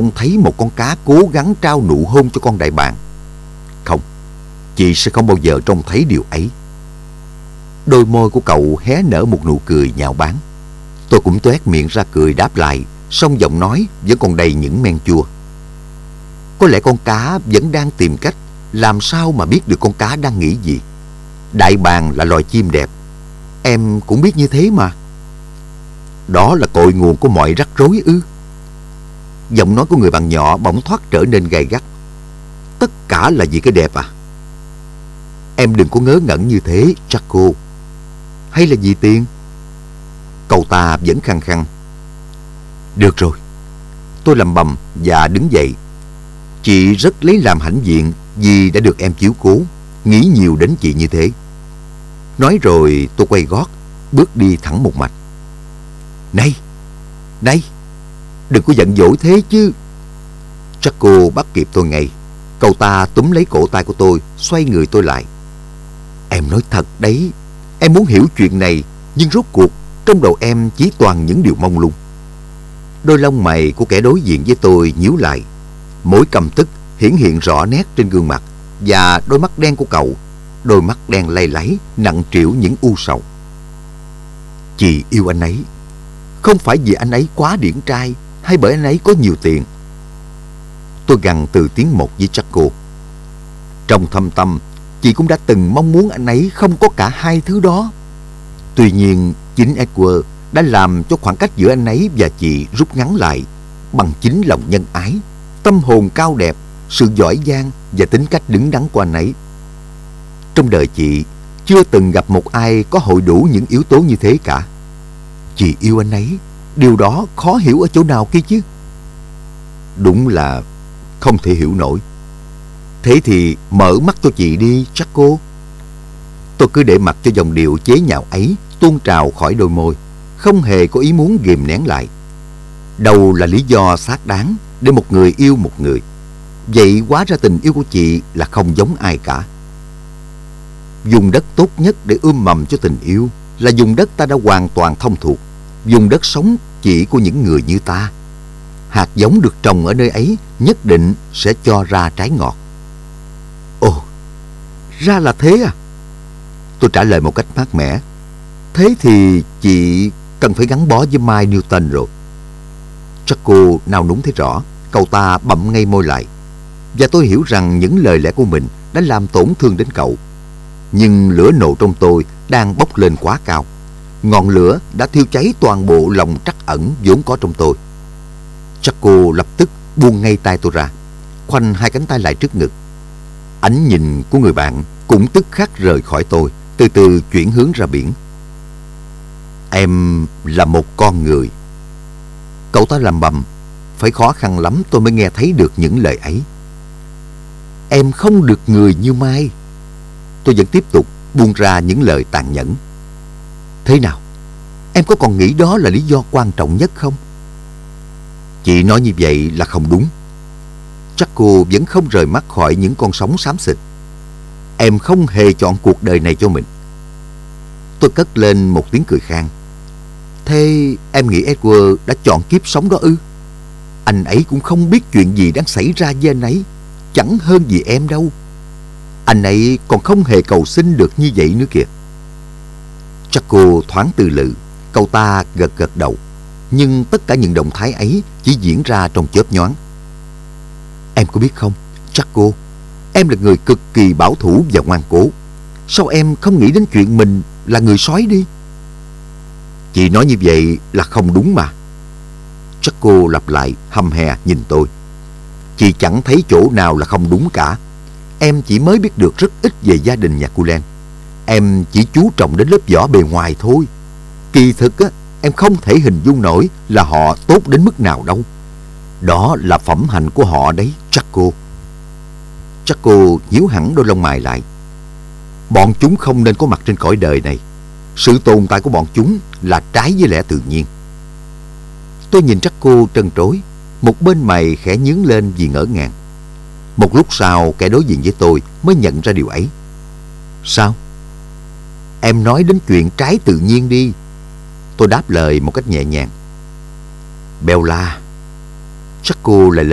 Ông thấy một con cá cố gắng trao nụ hôn cho con đại bàng. Không, chị sẽ không bao giờ trông thấy điều ấy. Đôi môi của cậu hé nở một nụ cười nhạo báng. Tôi cũng tuét miệng ra cười đáp lại, song giọng nói vẫn còn đầy những men chua. Có lẽ con cá vẫn đang tìm cách làm sao mà biết được con cá đang nghĩ gì. Đại bàng là loài chim đẹp. Em cũng biết như thế mà. Đó là cội nguồn của mọi rắc rối ư. Giọng nói của người bạn nhỏ bỗng thoát trở nên gay gắt. Tất cả là vì cái đẹp à? Em đừng có ngớ ngẩn như thế, Jaco Hay là vì tiền? Cậu ta vẫn khăng khăng. Được rồi. Tôi làm bầm và đứng dậy. Chị rất lấy làm hãnh diện vì đã được em chiếu cố, nghĩ nhiều đến chị như thế. Nói rồi tôi quay gót, bước đi thẳng một mạch. Này, này, đừng có giận dỗi thế chứ. Chaco bắt kịp tôi ngay. Cậu ta túm lấy cổ tay của tôi, xoay người tôi lại. Em nói thật đấy, em muốn hiểu chuyện này, nhưng rốt cuộc trong đầu em chỉ toàn những điều mong lung. Đôi lông mày của kẻ đối diện với tôi nhíu lại. Mỗi cầm tức hiển hiện rõ nét trên gương mặt và đôi mắt đen của cậu, đôi mắt đen lay láy, nặng trĩu những u sầu. Chị yêu anh ấy, không phải vì anh ấy quá điển trai hay bởi anh ấy có nhiều tiền. Tôi gằn từ tiếng một với Chaco. Trong thâm tâm, chị cũng đã từng mong muốn anh ấy không có cả hai thứ đó. Tuy nhiên, chính Edward đã làm cho khoảng cách giữa anh ấy và chị rút ngắn lại bằng chính lòng nhân ái, tâm hồn cao đẹp, sự giỏi giang và tính cách đứng đắn của anh ấy. Trong đời chị, chưa từng gặp một ai có hội đủ những yếu tố như thế cả. Chị yêu anh ấy, điều đó khó hiểu ở chỗ nào kia chứ? Đúng là không thể hiểu nổi. Thế thì mở mắt cho chị đi, chắc cô. Tôi cứ để mặc cho dòng điệu chế nhạo ấy tuôn trào khỏi đôi môi, không hề có ý muốn ghìm nén lại. Đâu là lý do xác đáng để một người yêu một người. Vậy quá ra tình yêu của chị là không giống ai cả. Dùng đất tốt nhất để ươm mầm cho tình yêu là dùng đất ta đã hoàn toàn thông thuộc. Dùng đất sống chỉ của những người như ta. Hạt giống được trồng ở nơi ấy nhất định sẽ cho ra trái ngọt. Ồ, ra là thế à? Tôi trả lời một cách mát mẻ. Thế thì chị cần phải gắn bó với Mai Newton rồi. Chắc cô nào núng thấy rõ, cậu ta bậm ngay môi lại. Và tôi hiểu rằng những lời lẽ của mình đã làm tổn thương đến cậu. Nhưng lửa nổ trong tôi đang bốc lên quá cao. Ngọn lửa đã thiêu cháy toàn bộ lòng trắc ẩn vốn có trong tôi. Chắc cô lập tức buông ngay tay tôi ra, khoanh hai cánh tay lại trước ngực. Ánh nhìn của người bạn cũng tức khắc rời khỏi tôi, từ từ chuyển hướng ra biển. Em là một con người. Cậu ta làm bầm, phải khó khăn lắm tôi mới nghe thấy được những lời ấy. Em không được người như Mai. Tôi vẫn tiếp tục buông ra những lời tàn nhẫn. Thế nào? Em có còn nghĩ đó là lý do quan trọng nhất không? Chị nói như vậy là không đúng. Chắc cô vẫn không rời mắt khỏi những con sóng xám xịt. Em không hề chọn cuộc đời này cho mình. Tôi cất lên một tiếng cười khang. Thế em nghĩ Edward đã chọn kiếp sống đó ư? Anh ấy cũng không biết chuyện gì đang xảy ra với anh ấy. Chẳng hơn gì em đâu. Anh ấy còn không hề cầu xin được như vậy nữa kìa. Chắc cô thoáng từ lự. Cậu ta gật gật đầu. Nhưng tất cả những động thái ấy chỉ diễn ra trong chớp nhoáng. Em có biết không, chắc cô, em là người cực kỳ bảo thủ và ngoan cố. Sao em không nghĩ đến chuyện mình là người sói đi? Chị nói như vậy là không đúng mà. Chắc cô lặp lại hầm hè nhìn tôi. Chị chẳng thấy chỗ nào là không đúng cả. Em chỉ mới biết được rất ít về gia đình nhà cô Len. Em chỉ chú trọng đến lớp vỏ bề ngoài thôi. Kỳ thực á, em không thể hình dung nổi là họ tốt đến mức nào đâu. Đó là phẩm hạnh của họ đấy, Chaco. cô. Cô nhíu hẳn đôi lông mày lại. Bọn chúng không nên có mặt trên cõi đời này. Sự tồn tại của bọn chúng là trái với lẽ tự nhiên. Tôi nhìn Chaco cô trân trối, một bên mày khẽ nhướng lên vì ngỡ ngàng. Một lúc sau kẻ đối diện với tôi mới nhận ra điều ấy. Sao? Em nói đến chuyện trái tự nhiên đi. Tôi đáp lời một cách nhẹ nhàng. Bella, chắc cô lại lên